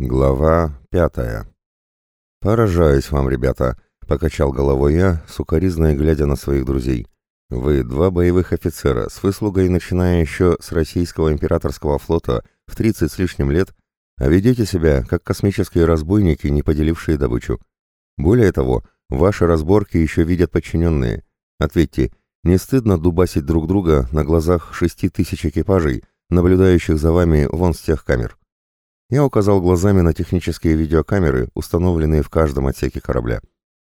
Глава пятая. «Поражаюсь вам, ребята», — покачал головой я, сукоризной глядя на своих друзей. «Вы два боевых офицера, с выслугой начиная еще с российского императорского флота в тридцать с лишним лет, а ведете себя, как космические разбойники, не поделившие добычу. Более того, ваши разборки еще видят подчиненные. Ответьте, не стыдно дубасить друг друга на глазах шести тысяч экипажей, наблюдающих за вами вон с тех камер?» Я указал глазами на технические видеокамеры, установленные в каждом отсеке корабля.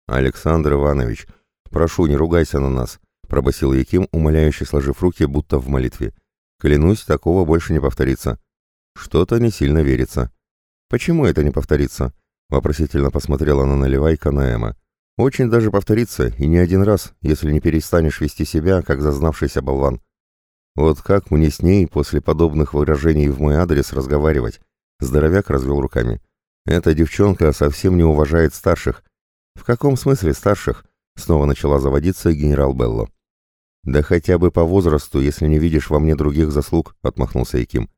«Александр Иванович, прошу, не ругайся на нас», — пробасил Яким, умоляюще сложив руки, будто в молитве. «Клянусь, такого больше не повторится». «Что-то не сильно верится». «Почему это не повторится?» — вопросительно посмотрела на наливайка на Эма. «Очень даже повторится, и не один раз, если не перестанешь вести себя, как зазнавшийся болван». Вот как мне с ней после подобных выражений в мой адрес разговаривать? Здоровяк развел руками. «Эта девчонка совсем не уважает старших». «В каком смысле старших?» Снова начала заводиться генерал Белло. «Да хотя бы по возрасту, если не видишь во мне других заслуг», — отмахнулся Яким.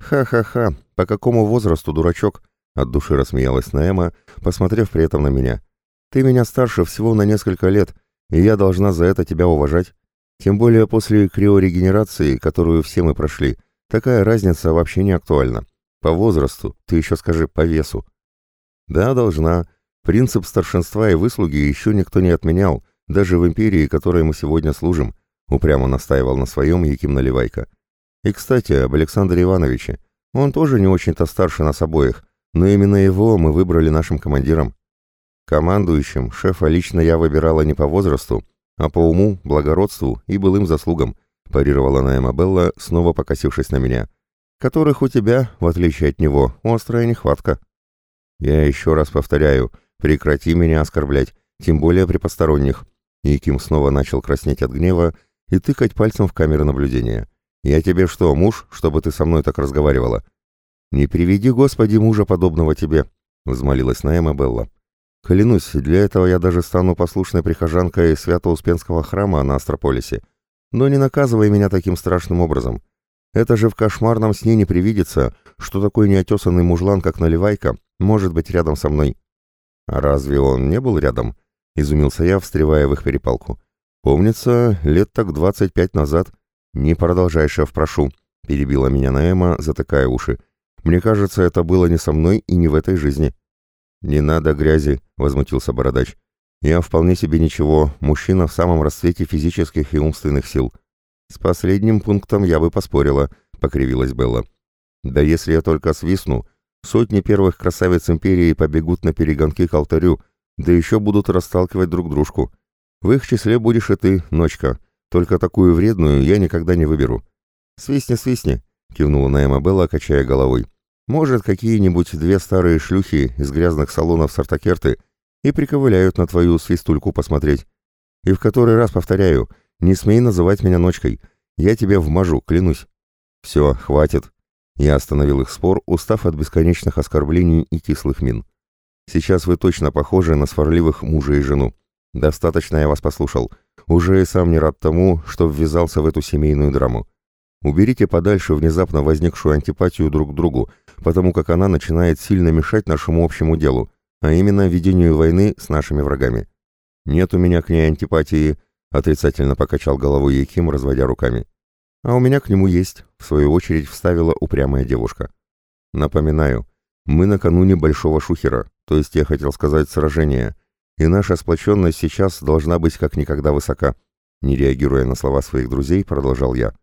«Ха-ха-ха, по какому возрасту, дурачок?» — от души рассмеялась Наэма, посмотрев при этом на меня. «Ты меня старше всего на несколько лет, и я должна за это тебя уважать. Тем более после криорегенерации, которую все мы прошли, такая разница вообще не актуальна. По возрасту, ты еще скажи, по весу. Да, должна. Принцип старшинства и выслуги еще никто не отменял, даже в империи, которой мы сегодня служим, упрямо настаивал на своем Яким Наливайко. И, кстати, об Александре Ивановиче. Он тоже не очень-то старше нас обоих, но именно его мы выбрали нашим командиром. Командующим шефа лично я выбирала не по возрасту, а по уму, благородству и былым заслугам, парировала Наэма Белла, снова покосившись на меня которых у тебя, в отличие от него, острая нехватка. Я еще раз повторяю, прекрати меня оскорблять, тем более при посторонних. И Ким снова начал краснеть от гнева и тыкать пальцем в камеры наблюдения. «Я тебе что, муж, чтобы ты со мной так разговаривала?» «Не приведи, Господи, мужа подобного тебе», — взмолилась Наэма Белла. «Клянусь, для этого я даже стану послушной прихожанкой Свято-Успенского храма на Астрополисе. Но не наказывай меня таким страшным образом. Это же в кошмарном сне не привидится, что такой неотесанный мужлан, как Наливайка, может быть рядом со мной. А разве он не был рядом? Изумился я, встревая в их перепалку. Помнится, лет так двадцать пять назад. Не продолжай, шеф, прошу, перебила меня Наэма, затыкая уши. Мне кажется, это было не со мной и не в этой жизни. Не надо грязи, возмутился бородач. Я вполне себе ничего, мужчина в самом расцвете физических и умственных сил. «С последним пунктом я бы поспорила», — покривилась Белла. «Да если я только свистну, сотни первых красавиц империи побегут на перегонки к алтарю, да еще будут расталкивать друг дружку. В их числе будешь и ты, ночка. Только такую вредную я никогда не выберу». «Свистни, свистни», — кивнула Наэма Белла, качая головой. «Может, какие-нибудь две старые шлюхи из грязных салонов сартакерты и приковыляют на твою свистульку посмотреть. И в который раз повторяю — не смей называть меня ночкой. Я тебе вмажу, клянусь. Все, хватит. Я остановил их спор, устав от бесконечных оскорблений и кислых мин. Сейчас вы точно похожи на сварливых мужа и жену. Достаточно я вас послушал. Уже и сам не рад тому, что ввязался в эту семейную драму. Уберите подальше внезапно возникшую антипатию друг к другу, потому как она начинает сильно мешать нашему общему делу, а именно ведению войны с нашими врагами. Нет у меня к ней антипатии, Отрицательно покачал головой Яким, разводя руками. А у меня к нему есть, в свою очередь вставила упрямая девушка. Напоминаю, мы накануне большого шухера, то есть я хотел сказать сражения, и наша сплоченность сейчас должна быть как никогда высока. Не реагируя на слова своих друзей, продолжал я.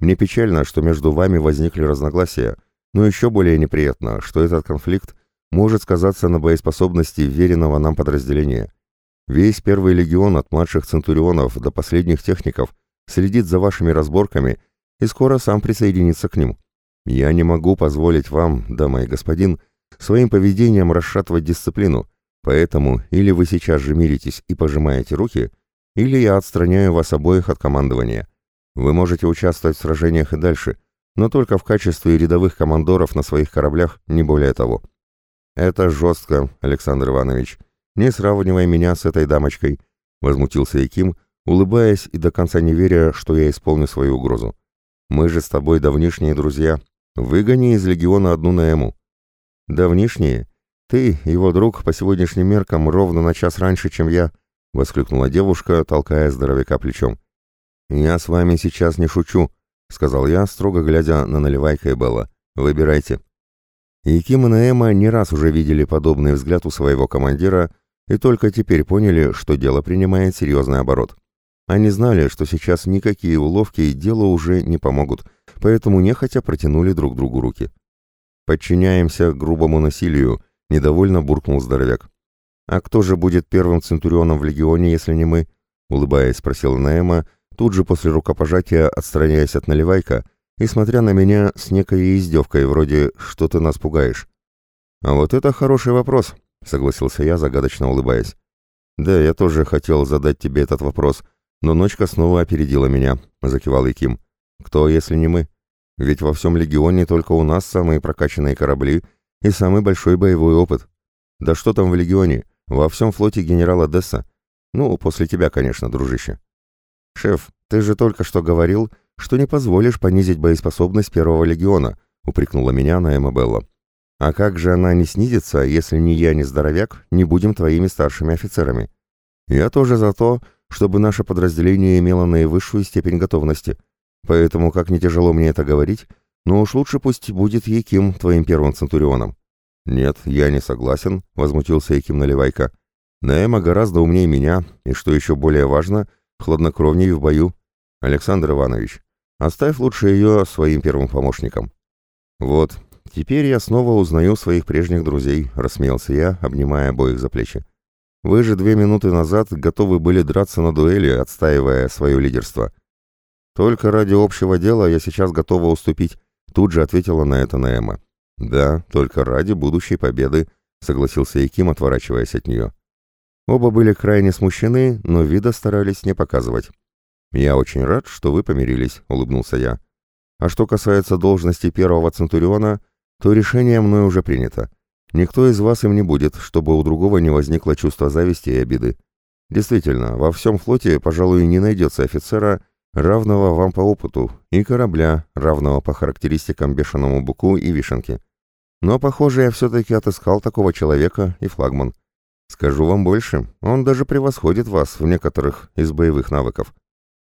Мне печально, что между вами возникли разногласия, но еще более неприятно, что этот конфликт может сказаться на боеспособности веренного нам подразделения. Весь первый легион от младших центурионов до последних техников следит за вашими разборками и скоро сам присоединится к ним. Я не могу позволить вам, дама и господин, своим поведением расшатывать дисциплину, поэтому или вы сейчас же миритесь и пожимаете руки, или я отстраняю вас обоих от командования. Вы можете участвовать в сражениях и дальше, но только в качестве рядовых командоров на своих кораблях, не более того. Это жестко, Александр Иванович, не сравнивай меня с этой дамочкой», — возмутился Яким, улыбаясь и до конца не веря, что я исполню свою угрозу. «Мы же с тобой давнишние друзья. Выгони из легиона одну Наэму». Давнишние. Ты, его друг, по сегодняшним меркам ровно на час раньше, чем я, — воскликнула девушка, толкая здоровяка плечом. «Я с вами сейчас не шучу», — сказал я, строго глядя на Наливайка и Белла. «Выбирайте». И Ким и Наэма не раз уже видели подобный взгляд у своего командира и только теперь поняли, что дело принимает серьезный оборот. Они знали, что сейчас никакие уловки и делу уже не помогут, поэтому нехотя протянули друг другу руки. «Подчиняемся грубому насилию», — недовольно буркнул здоровяк. «А кто же будет первым центурионом в легионе, если не мы?» — улыбаясь, спросила Наэма, тут же после рукопожатия отстраняясь от наливайка и смотря на меня с некой издевкой, вроде «что ты нас пугаешь?». «А вот это хороший вопрос», — согласился я, загадочно улыбаясь. «Да, я тоже хотел задать тебе этот вопрос, но ночка снова опередила меня», — закивал Яким. «Кто, если не мы?» Ведь во всем легионе только у нас самые прокачанные корабли и самый большой боевой опыт. Да что там в легионе? Во всем флоте генерала Десса. Ну, после тебя, конечно, дружище. Шеф, ты же только что говорил, что не позволишь понизить боеспособность первого легиона, упрекнула меня на Эмабелла. А как же она не снизится, если ни я, ни здоровяк не будем твоими старшими офицерами? Я тоже за то, чтобы наше подразделение имело наивысшую степень готовности — Поэтому, как не тяжело мне это говорить, но уж лучше пусть будет Яким твоим первым центурионом. Нет, я не согласен, возмутился Яким Наливайка. Наэма гораздо умнее меня, и, что еще более важно, хладнокровнее в бою. Александр Иванович, оставь лучше ее своим первым помощником. Вот, теперь я снова узнаю своих прежних друзей, рассмеялся я, обнимая обоих за плечи. Вы же две минуты назад готовы были драться на дуэли, отстаивая свое лидерство. «Только ради общего дела я сейчас готова уступить», — тут же ответила на это Наэма. «Да, только ради будущей победы», — согласился Яким, отворачиваясь от нее. Оба были крайне смущены, но вида старались не показывать. «Я очень рад, что вы помирились», — улыбнулся я. «А что касается должности первого Центуриона, то решение мной уже принято. Никто из вас им не будет, чтобы у другого не возникло чувства зависти и обиды. Действительно, во всем флоте, пожалуй, не найдется офицера, равного вам по опыту, и корабля, равного по характеристикам бешеному буку и вишенке. Но, похоже, я все-таки отыскал такого человека и флагман. Скажу вам больше, он даже превосходит вас в некоторых из боевых навыков.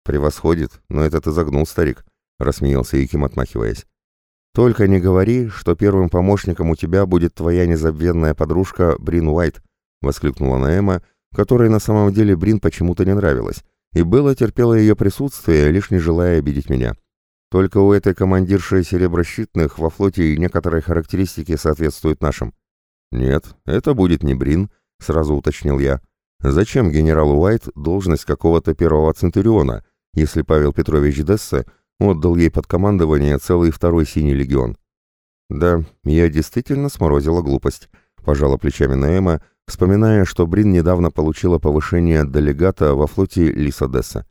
Превосходит, но это ты загнул, старик, рассмеялся Яким, отмахиваясь. Только не говори, что первым помощником у тебя будет твоя незабвенная подружка Брин Уайт, воскликнула Наэма, которой на самом деле Брин почему-то не нравилась и Белла терпела ее присутствие, лишь не желая обидеть меня. Только у этой командирши сереброщитных во флоте некоторые характеристики соответствуют нашим. «Нет, это будет не Брин», — сразу уточнил я. «Зачем генералу Уайт должность какого-то первого центуриона, если Павел Петрович Дессе отдал ей под командование целый второй синий легион?» «Да, я действительно сморозила глупость», — пожала плечами Наэма, вспоминая, что Брин недавно получила повышение от делегата во флоте Лисадесса.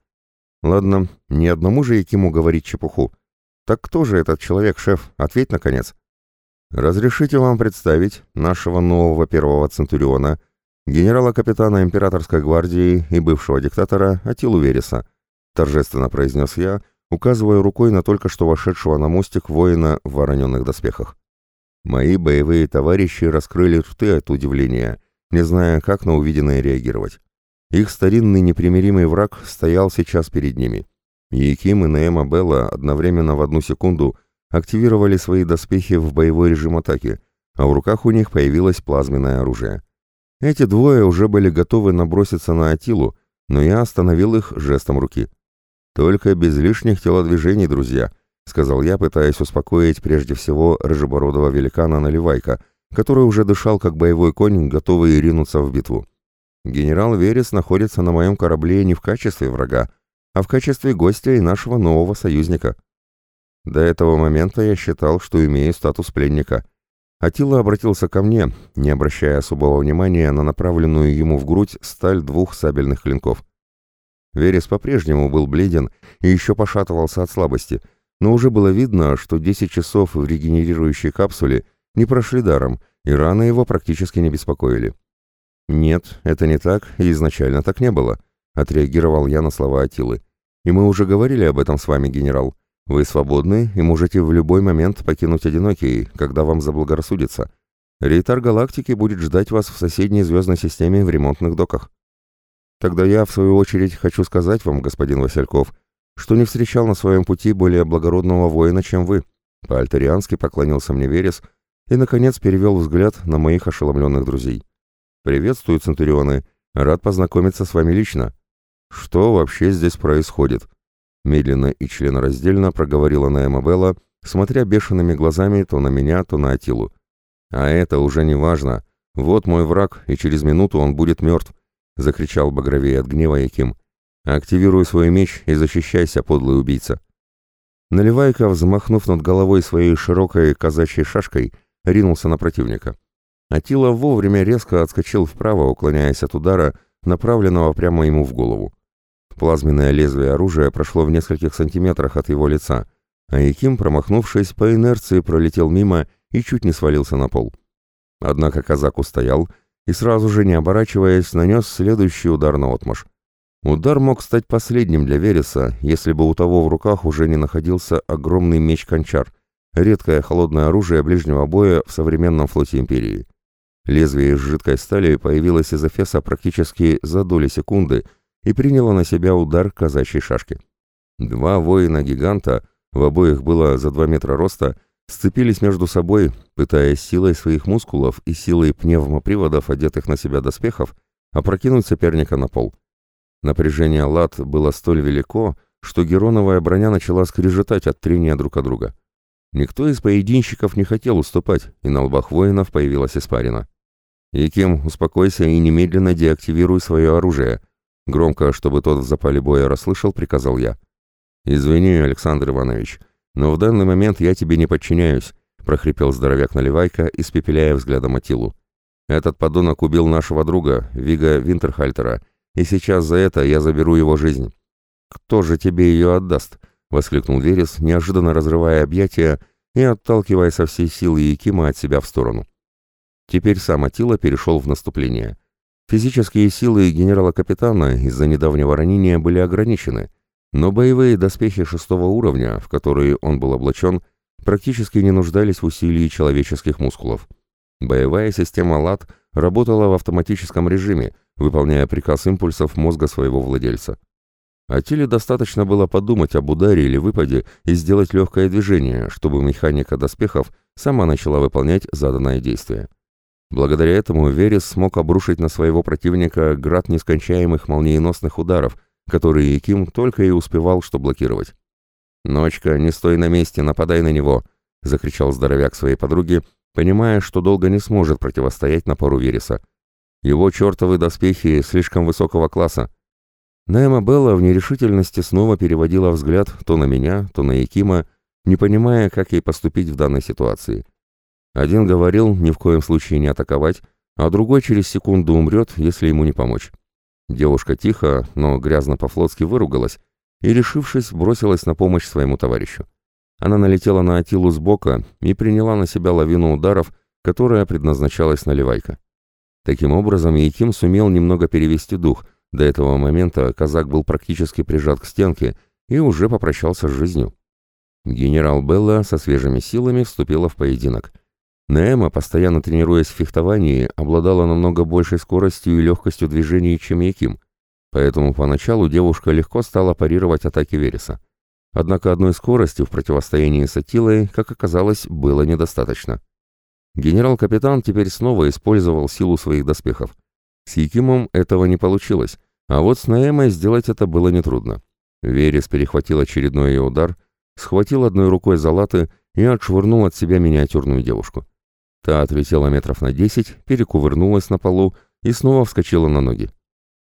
Ладно, ни одному же Якиму говорить чепуху. Так кто же этот человек, шеф? Ответь, наконец. Разрешите вам представить нашего нового первого центуриона, генерала-капитана императорской гвардии и бывшего диктатора Атилу Вереса, торжественно произнес я, указывая рукой на только что вошедшего на мостик воина в вороненных доспехах. Мои боевые товарищи раскрыли рты от удивления — не зная, как на увиденное реагировать. Их старинный непримиримый враг стоял сейчас перед ними. Яким и Неэма Белла одновременно в одну секунду активировали свои доспехи в боевой режим атаки, а в руках у них появилось плазменное оружие. Эти двое уже были готовы наброситься на Атилу, но я остановил их жестом руки. «Только без лишних телодвижений, друзья», — сказал я, пытаясь успокоить прежде всего рыжебородого великана Наливайка, который уже дышал как боевой конь, готовый ринуться в битву. Генерал Верес находится на моем корабле не в качестве врага, а в качестве гостя и нашего нового союзника. До этого момента я считал, что имею статус пленника. Атила обратился ко мне, не обращая особого внимания на направленную ему в грудь сталь двух сабельных клинков. Верес по-прежнему был бледен и еще пошатывался от слабости, но уже было видно, что 10 часов в регенерирующей капсуле — не прошли даром, и раны его практически не беспокоили. «Нет, это не так, и изначально так не было», — отреагировал я на слова Атилы. «И мы уже говорили об этом с вами, генерал. Вы свободны и можете в любой момент покинуть Одинокий, когда вам заблагорассудится. Рейтар Галактики будет ждать вас в соседней звездной системе в ремонтных доках. Тогда я, в свою очередь, хочу сказать вам, господин Васильков, что не встречал на своем пути более благородного воина, чем вы. По-альтериански поклонился мне Верес и, наконец, перевел взгляд на моих ошеломленных друзей. «Приветствую, Центурионы. Рад познакомиться с вами лично. Что вообще здесь происходит?» Медленно и членораздельно проговорила Наэма Белла, смотря бешеными глазами то на меня, то на Атилу. «А это уже не важно. Вот мой враг, и через минуту он будет мертв», — закричал багровее от гнева Яким. «Активируй свой меч и защищайся, подлый убийца». Наливайка, взмахнув над головой своей широкой казачьей шашкой, ринулся на противника. Атила вовремя резко отскочил вправо, уклоняясь от удара, направленного прямо ему в голову. Плазменное лезвие оружия прошло в нескольких сантиметрах от его лица, а Яким, промахнувшись, по инерции пролетел мимо и чуть не свалился на пол. Однако казак устоял и сразу же, не оборачиваясь, нанес следующий удар на отмаш. Удар мог стать последним для Вереса, если бы у того в руках уже не находился огромный меч-кончар, редкое холодное оружие ближнего боя в современном флоте Империи. Лезвие из жидкой стали появилось из Эфеса практически за доли секунды и приняло на себя удар казачьей шашки. Два воина-гиганта, в обоих было за два метра роста, сцепились между собой, пытаясь силой своих мускулов и силой пневмоприводов, одетых на себя доспехов, опрокинуть соперника на пол. Напряжение лад было столь велико, что героновая броня начала скрежетать от трения друг от друга. Никто из поединщиков не хотел уступать, и на лбах воинов появилась испарина. «Яким, успокойся и немедленно деактивируй свое оружие», громко, чтобы тот в запале боя расслышал, приказал я. «Извини, Александр Иванович, но в данный момент я тебе не подчиняюсь», прохрипел здоровяк Наливайка, испепеляя взглядом Атилу. «Этот подонок убил нашего друга, Вига Винтерхальтера, и сейчас за это я заберу его жизнь». «Кто же тебе ее отдаст?» — воскликнул Верес, неожиданно разрывая объятия и отталкивая со всей силы Якима от себя в сторону. Теперь сам Атила перешел в наступление. Физические силы генерала-капитана из-за недавнего ранения были ограничены, но боевые доспехи шестого уровня, в которые он был облачен, практически не нуждались в усилии человеческих мускулов. Боевая система ЛАД работала в автоматическом режиме, выполняя приказ импульсов мозга своего владельца. А теле достаточно было подумать об ударе или выпаде и сделать легкое движение, чтобы механика доспехов сама начала выполнять заданное действие. Благодаря этому Верес смог обрушить на своего противника град нескончаемых молниеносных ударов, которые Яким только и успевал что блокировать. «Ночка, не стой на месте, нападай на него!» — закричал здоровяк своей подруге, понимая, что долго не сможет противостоять напору Вереса. «Его чертовы доспехи слишком высокого класса!» Найма Белла в нерешительности снова переводила взгляд то на меня, то на Якима, не понимая, как ей поступить в данной ситуации. Один говорил ни в коем случае не атаковать, а другой через секунду умрет, если ему не помочь. Девушка тихо, но грязно по-флотски выругалась и, решившись, бросилась на помощь своему товарищу. Она налетела на Атилу сбока и приняла на себя лавину ударов, которая предназначалась наливайка. Таким образом, Яким сумел немного перевести дух – до этого момента казак был практически прижат к стенке и уже попрощался с жизнью. Генерал Белла со свежими силами вступила в поединок. Неэма, постоянно тренируясь в фехтовании, обладала намного большей скоростью и легкостью движений, чем Яким, поэтому поначалу девушка легко стала парировать атаки Вереса. Однако одной скорости в противостоянии с Атилой, как оказалось, было недостаточно. Генерал-капитан теперь снова использовал силу своих доспехов. С Якимом этого не получилось, а вот с Наэмой сделать это было нетрудно. Верес перехватил очередной ее удар, схватил одной рукой за латы и отшвырнул от себя миниатюрную девушку. Та отлетела метров на десять, перекувырнулась на полу и снова вскочила на ноги.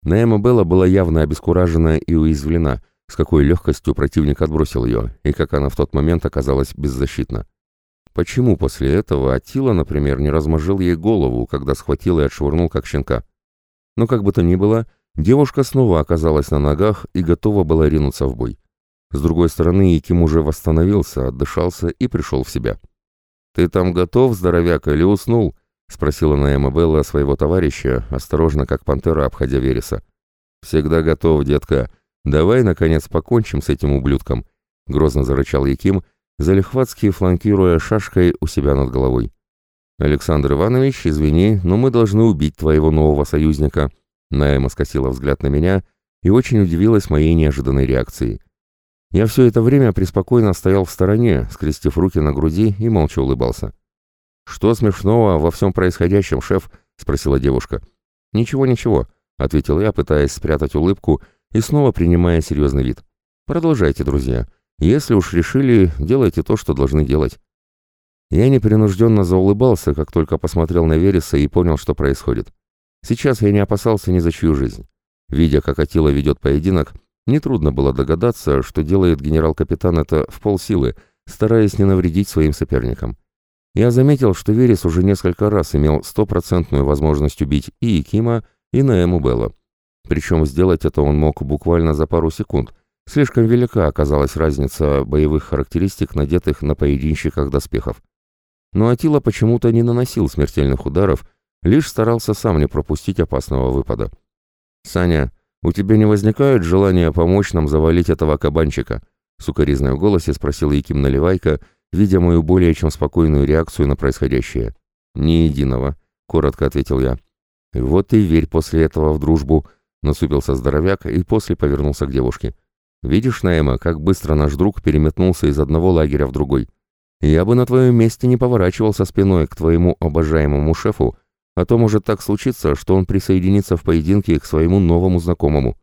Наэма Белла была явно обескуражена и уязвлена, с какой легкостью противник отбросил ее, и как она в тот момент оказалась беззащитна. Почему после этого Атила, например, не размозжил ей голову, когда схватил и отшвырнул как щенка? Но как бы то ни было, девушка снова оказалась на ногах и готова была ринуться в бой. С другой стороны, Яким уже восстановился, отдышался и пришел в себя. «Ты там готов, здоровяк, или уснул?» — спросила Наэма Белла своего товарища, осторожно, как пантера, обходя Вереса. «Всегда готов, детка. Давай, наконец, покончим с этим ублюдком», — грозно зарычал Яким, залихватски фланкируя шашкой у себя над головой. «Александр Иванович, извини, но мы должны убить твоего нового союзника». Наэма скосила взгляд на меня и очень удивилась моей неожиданной реакции. Я все это время преспокойно стоял в стороне, скрестив руки на груди и молча улыбался. «Что смешного во всем происходящем, шеф?» — спросила девушка. «Ничего, ничего», — ответил я, пытаясь спрятать улыбку и снова принимая серьезный вид. «Продолжайте, друзья. Если уж решили, делайте то, что должны делать». Я непринужденно заулыбался, как только посмотрел на Вереса и понял, что происходит. Сейчас я не опасался ни за чью жизнь. Видя, как Атила ведет поединок, нетрудно было догадаться, что делает генерал-капитан это в полсилы, стараясь не навредить своим соперникам. Я заметил, что Верес уже несколько раз имел стопроцентную возможность убить и Якима, и Наэму Белла. Причем сделать это он мог буквально за пару секунд. Слишком велика оказалась разница боевых характеристик, надетых на поединщиках доспехов. Но Атила почему-то не наносил смертельных ударов, лишь старался сам не пропустить опасного выпада. «Саня, у тебя не возникает желания помочь нам завалить этого кабанчика?» Сукоризной в голосе спросил Яким Наливайко, видя мою более чем спокойную реакцию на происходящее. «Ни единого», — коротко ответил я. «Вот и верь после этого в дружбу», — насупился здоровяк и после повернулся к девушке. «Видишь, Наэма, как быстро наш друг переметнулся из одного лагеря в другой. Я бы на твоем месте не поворачивался спиной к твоему обожаемому шефу, а то может так случиться, что он присоединится в поединке к своему новому знакомому».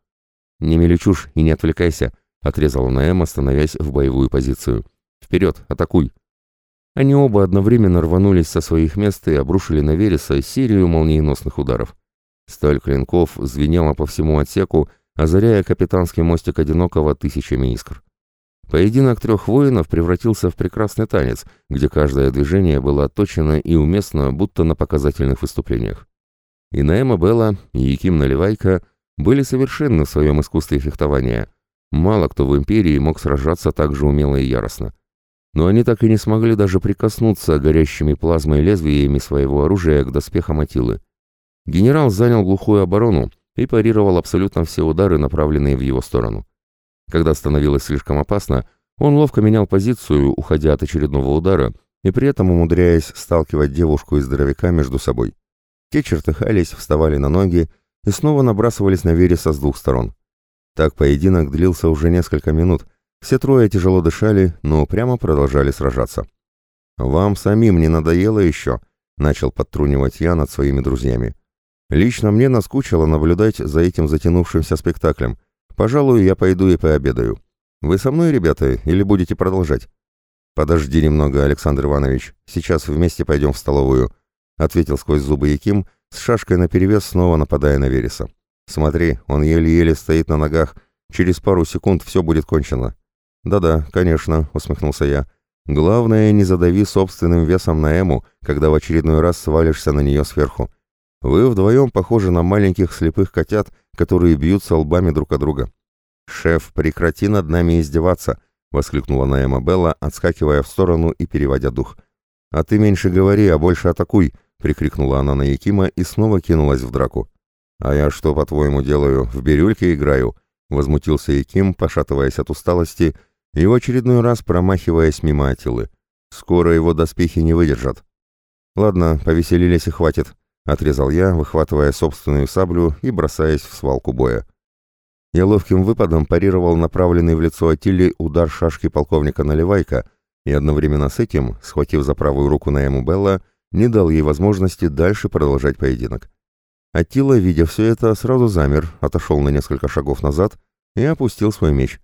«Не мели чушь и не отвлекайся», — отрезала Наэма, становясь в боевую позицию. Вперед, атакуй!» Они оба одновременно рванулись со своих мест и обрушили на Вереса серию молниеносных ударов. Сталь клинков звенела по всему отсеку, озаряя капитанский мостик одинокого тысячами искр. Поединок трех воинов превратился в прекрасный танец, где каждое движение было отточено и уместно, будто на показательных выступлениях. И Наэма Белла, и Яким Наливайка были совершенны в своем искусстве фехтования. Мало кто в империи мог сражаться так же умело и яростно но они так и не смогли даже прикоснуться горящими плазмой лезвиями своего оружия к доспехам Атилы. Генерал занял глухую оборону и парировал абсолютно все удары, направленные в его сторону. Когда становилось слишком опасно, он ловко менял позицию, уходя от очередного удара, и при этом умудряясь сталкивать девушку и здоровяка между собой. Те чертыхались, вставали на ноги и снова набрасывались на Вереса с двух сторон. Так поединок длился уже несколько минут, все трое тяжело дышали, но прямо продолжали сражаться. «Вам самим не надоело еще?» — начал подтрунивать я над своими друзьями. «Лично мне наскучило наблюдать за этим затянувшимся спектаклем. Пожалуй, я пойду и пообедаю. Вы со мной, ребята, или будете продолжать?» «Подожди немного, Александр Иванович. Сейчас вместе пойдем в столовую», — ответил сквозь зубы Яким, с шашкой наперевес снова нападая на Вереса. «Смотри, он еле-еле стоит на ногах. Через пару секунд все будет кончено. «Да-да, конечно», — усмехнулся я. «Главное, не задави собственным весом на Эму, когда в очередной раз свалишься на нее сверху. Вы вдвоем похожи на маленьких слепых котят, которые бьются лбами друг от друга». «Шеф, прекрати над нами издеваться», — воскликнула Наэма Белла, отскакивая в сторону и переводя дух. «А ты меньше говори, а больше атакуй», — прикрикнула она на Якима и снова кинулась в драку. «А я что, по-твоему, делаю? В бирюльке играю?» — возмутился Яким, пошатываясь от усталости и в очередной раз промахиваясь мимо Атилы. Скоро его доспехи не выдержат. «Ладно, повеселились и хватит», — отрезал я, выхватывая собственную саблю и бросаясь в свалку боя. Я ловким выпадом парировал направленный в лицо Атиле удар шашки полковника Наливайка и одновременно с этим, схватив за правую руку Наэму Белла, не дал ей возможности дальше продолжать поединок. Аттила, видя все это, сразу замер, отошел на несколько шагов назад и опустил свой меч.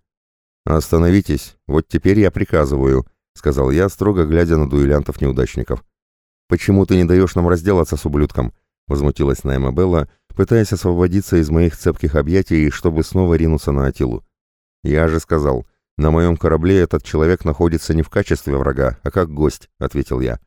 «Остановитесь, вот теперь я приказываю», — сказал я, строго глядя на дуэлянтов-неудачников. «Почему ты не даешь нам разделаться с ублюдком?» — возмутилась Найма Белла, пытаясь освободиться из моих цепких объятий, чтобы снова ринуться на Атилу. «Я же сказал, на моем корабле этот человек находится не в качестве врага, а как гость», — ответил я.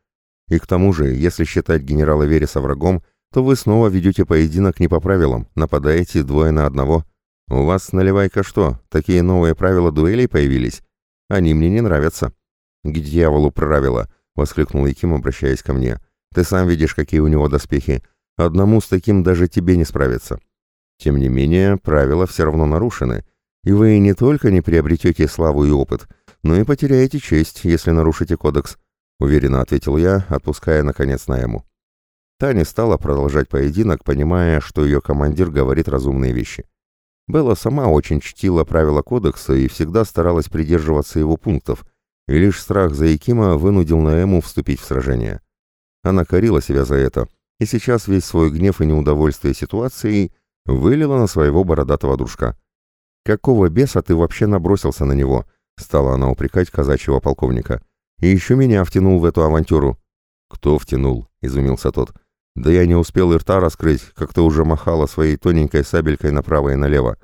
«И к тому же, если считать генерала Вереса врагом, то вы снова ведете поединок не по правилам, нападаете двое на одного». «У вас, наливайка, что, такие новые правила дуэлей появились? Они мне не нравятся». «К дьяволу правила!» — воскликнул Яким, обращаясь ко мне. «Ты сам видишь, какие у него доспехи. Одному с таким даже тебе не справиться». «Тем не менее, правила все равно нарушены, и вы не только не приобретете славу и опыт, но и потеряете честь, если нарушите кодекс. — уверенно ответил я, отпуская, наконец, Наэму. Та не стала продолжать поединок, понимая, что ее командир говорит разумные вещи. Белла сама очень чтила правила кодекса и всегда старалась придерживаться его пунктов, и лишь страх за Якима вынудил Наэму вступить в сражение. Она корила себя за это, и сейчас весь свой гнев и неудовольствие ситуацией вылила на своего бородатого дружка. «Какого беса ты вообще набросился на него?» — стала она упрекать казачьего полковника. «И еще меня втянул в эту авантюру». «Кто втянул?» — изумился тот. «Да я не успел и рта раскрыть, как ты уже махала своей тоненькой сабелькой направо и налево.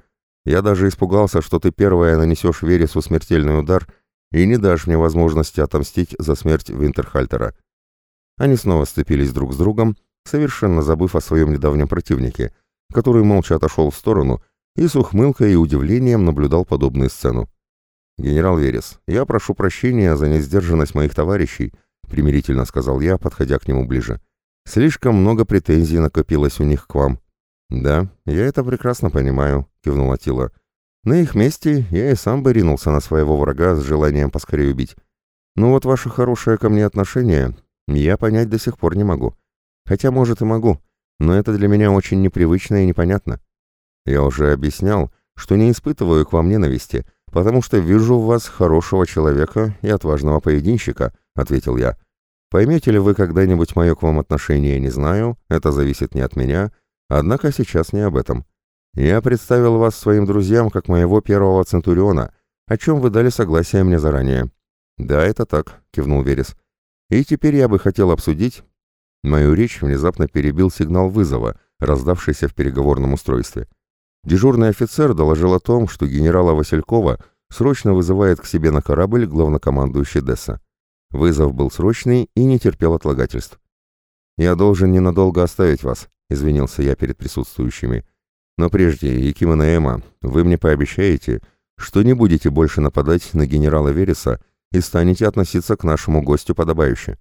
Я даже испугался, что ты первая нанесешь Вересу смертельный удар и не дашь мне возможности отомстить за смерть Винтерхальтера». Они снова сцепились друг с другом, совершенно забыв о своем недавнем противнике, который молча отошел в сторону и с ухмылкой и удивлением наблюдал подобную сцену. «Генерал Верес, я прошу прощения за несдержанность моих товарищей», примирительно сказал я, подходя к нему ближе. «Слишком много претензий накопилось у них к вам». «Да, я это прекрасно понимаю», — кивнула Тила. «На их месте я и сам бы ринулся на своего врага с желанием поскорее убить. Но вот ваше хорошее ко мне отношение я понять до сих пор не могу. Хотя, может, и могу, но это для меня очень непривычно и непонятно. Я уже объяснял, что не испытываю к вам ненависти, потому что вижу в вас хорошего человека и отважного поединщика», — ответил я. «Поймете ли вы когда-нибудь мое к вам отношение, не знаю, это зависит не от меня, однако сейчас не об этом. Я представил вас своим друзьям как моего первого Центуриона, о чем вы дали согласие мне заранее». «Да, это так», — кивнул Верес. «И теперь я бы хотел обсудить, Мою речь внезапно перебил сигнал вызова, раздавшийся в переговорном устройстве. Дежурный офицер доложил о том, что генерала Василькова срочно вызывает к себе на корабль главнокомандующий Десса. Вызов был срочный и не терпел отлагательств. «Я должен ненадолго оставить вас», — извинился я перед присутствующими. «Но прежде, Якима Наэма, вы мне пообещаете, что не будете больше нападать на генерала Вереса и станете относиться к нашему гостю подобающе».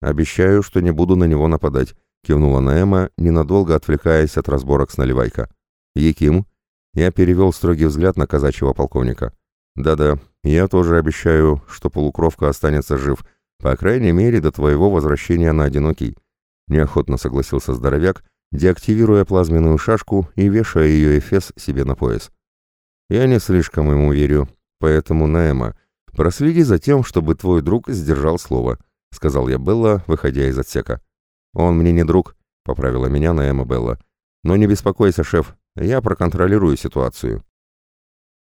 «Обещаю, что не буду на него нападать», — кивнула Наэма, ненадолго отвлекаясь от разборок с наливайка. «Яким?» Я перевел строгий взгляд на казачьего полковника. «Да-да, я тоже обещаю, что полукровка останется жив, по крайней мере, до твоего возвращения на одинокий», — неохотно согласился здоровяк, деактивируя плазменную шашку и вешая ее эфес себе на пояс. «Я не слишком ему верю, поэтому, Наэма, проследи за тем, чтобы твой друг сдержал слово». — сказал я Белла, выходя из отсека. «Он мне не друг», — поправила меня на Эмма Белла. «Но не беспокойся, шеф, я проконтролирую ситуацию».